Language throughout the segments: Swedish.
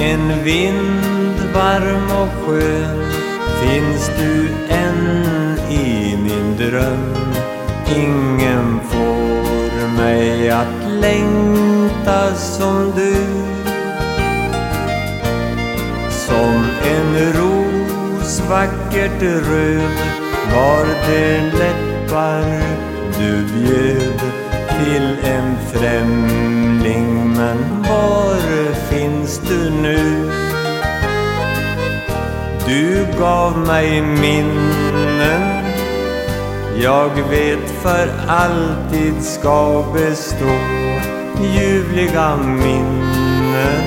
en vind varm och skön finns du än i min dröm. Ingen får mig att längta som du. Som en ros vackert röd var det läppar du bjöd till en främling Du gav mig minnen. Jag vet för alltid ska bestå ljuvliga minnen.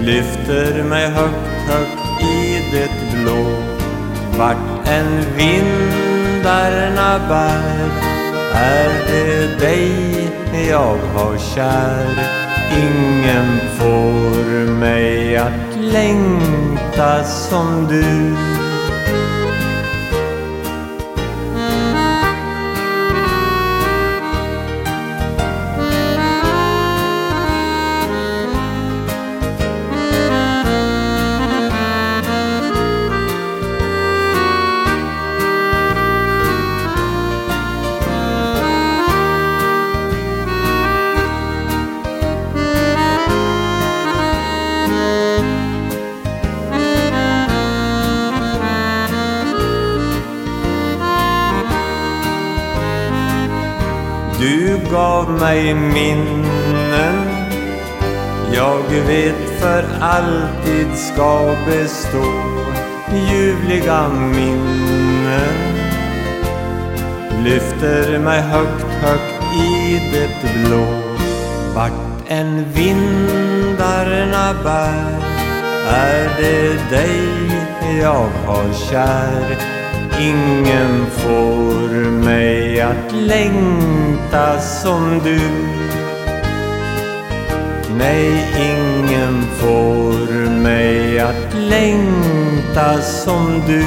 Lyfter mig högt, högt i det blå. Vart än vindarna bär är det dig jag har kär. Ingen får mig att längta som du. Du gav mig minnen. Jag vet för alltid ska bestå ljuvliga minnen. Lyfter mig högt, högt i det blå. Vart än vindarna bär är det dig jag har kär. Ingen får mig att längta som du. Nej, ingen får mig att längta som du.